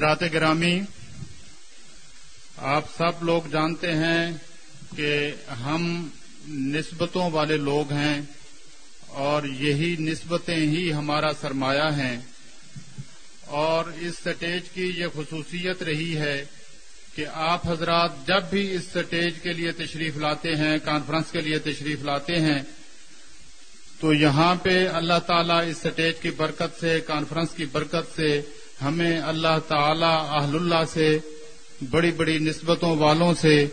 رات گرامی، آپ سب لوگ جانتے ہیں کہ ہم نسبتوں والے لوگ ہیں اور یہی نسبتیں ہی ہمارا سرمایہ ہیں۔ اور اس سٹیج کی یہ خصوصیت رہی ہے کہ آپ حضرات جب بھی اس سٹیج کے لیے تشریف لاتے ہیں، کانفرنس کے لیے تشریف لاتے ہیں، تو یہاں پہ اللہ تعالیٰ اس سٹیج کی برکت سے، کانفرنس کی برکت سے ہمیں اللہ تعالی اہل اللہ سے، بڑی بڑی نسبتوں والوں سے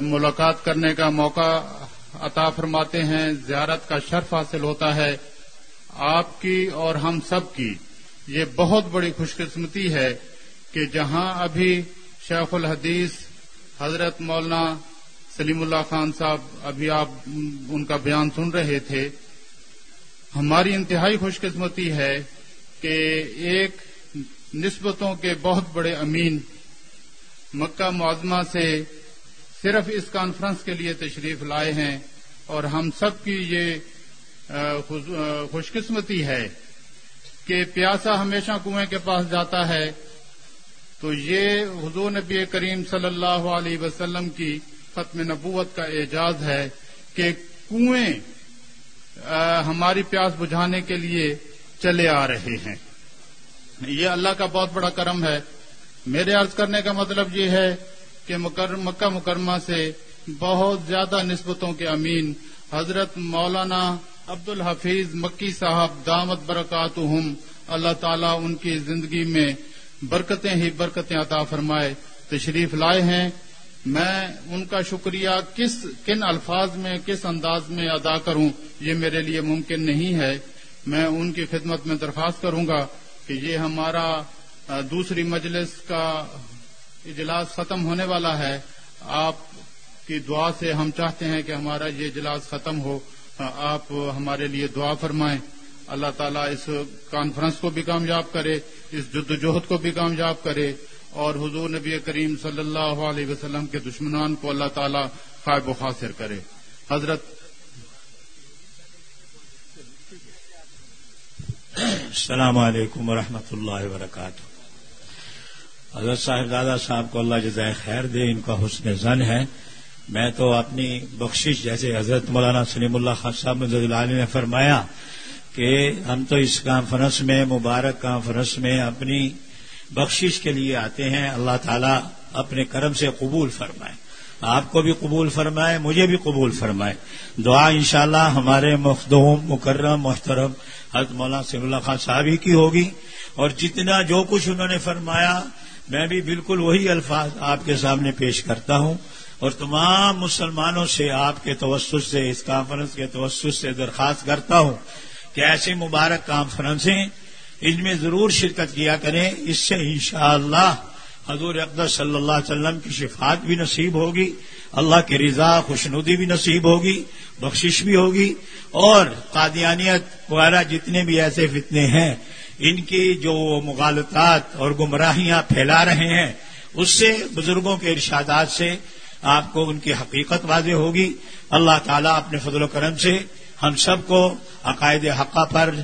ملاقات کرنے کا موقع عطا فرماتے ہیں، زیارت کا شرف حاصل ہوتا ہے آپ کی اور ہم سب کی۔ یہ بہت بڑی خوش قسمتی ہے کہ جہاں ابھی شیخ الحدیث حضرت مولانا سلیم اللہ خان صاحب ابھی آپ ان کا بیان سن رہے تھے۔ ہماری انتہائی خوش قسمتی ہے کہ ایک نسبتوں کے بہت بڑے امین مکہ معظمہ سے صرف اس کانفرنس کے لیے تشریف لائے ہیں اور ہم سب کی یہ خوش قسمتی ہے کہ پیاسا ہمیشہ کنویں کے پاس جاتا ہے۔ تو یہ حضور نبی کریم صلی اللہ علیہ وسلم کی ختم نبوت کا اعجاز ہے کہ کنویں ہماری پیاس بجھانے کے لیے چلے آ رہے ہیں۔ یہ اللہ کا بہت بڑا کرم ہے۔ میرے عرض کرنے کا مطلب یہ ہے کہ مکہ مکرمہ سے بہت زیادہ نسبتوں کے امین حضرت مولانا عبد الحفیظ مکی صاحب دامت برکات اللہ تعالیٰ ان کی زندگی میں برکتیں ہی برکتیں عطا فرمائے۔ تشریف لائے ہیں۔ میں ان کا شکریہ کس کن الفاظ میں، کس انداز میں ادا کروں، یہ میرے لیے ممکن نہیں ہے۔ میں ان کی خدمت میں درخواست کروں گا کہ یہ ہمارا دوسری مجلس کا اجلاس ختم ہونے والا ہے۔ آپ کی دعا سے ہم چاہتے ہیں کہ ہمارا یہ اجلاس ختم ہو۔ آپ ہمارے لیے دعا فرمائیں۔ اللہ تعالیٰ اس کانفرنس کو بھی کامیاب کرے، اس جد جہد کو بھی کامیاب کرے اور حضور نبی کریم صلی اللہ علیہ وسلم کے دشمنان کو اللہ تعالیٰ قائب و خاصر کرے۔ حضرت السلام علیکم ورحمۃ اللہ وبرکاتہ۔ حضرت صاحب دادا صاحب کو اللہ جزائے خیر دے، ان کا حسن زن ہے۔ میں تو اپنی بخشش جیسے حضرت مولانا سلیم اللہ خان صاحب مزید نے فرمایا کہ ہم تو اس کانفرنس میں، مبارک کانفرنس میں اپنی بخشش کے لیے آتے ہیں۔ اللہ تعالیٰ اپنے کرم سے قبول فرمائے۔ آپ کو بھی قبول فرمائے، مجھے بھی قبول فرمائے۔ دعا انشاءاللہ ہمارے مخدوم، مکرم، محترم حضرت مولانا سیم اللہ خان صاحب ہی کی ہوگی۔ اور جتنا جو کچھ انہوں نے فرمایا، میں بھی بالکل وہی الفاظ آپ کے سامنے پیش کرتا ہوں۔ اور تمام مسلمانوں سے آپ کے توسط سے، اس کانفرنس کے توسط سے درخواست کرتا ہوں کہ ایسی مبارک کانفرنسیں، ان میں ضرور شرکت کیا کریں۔ اس سے انشاءاللہ حضور اقدس صلی اللہ علیہ وسلم کی شفاعت بھی نصیب ہوگی، اللہ کی رضا، خوشنودی بھی نصیب ہوگی، بخشش بھی ہوگی، اور قادیانیت وغیرہ جتنے بھی ایسے فتنے ہیں، ان کی جو مغالطات اور گمراہیاں پھیلا رہے ہیں، اس سے، بزرگوں کے ارشادات سے آپ کو ان کی حقیقت واضح ہوگی۔ اللہ تعالیٰ اپنے فضل و کرم سے ہم سب کو عقائد حقہ پر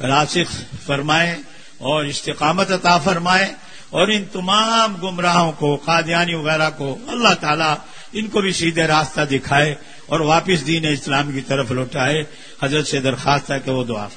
راسخ فرمائے اور استقامت عطا فرمائے۔ اور ان تمام گمراہوں کو، قادیانی وغیرہ کو اللہ تعالیٰ ان کو بھی سیدھے راستہ دکھائے اور واپس دین اسلام کی طرف لوٹائے۔ حضرت سے درخواست ہے کہ وہ دعا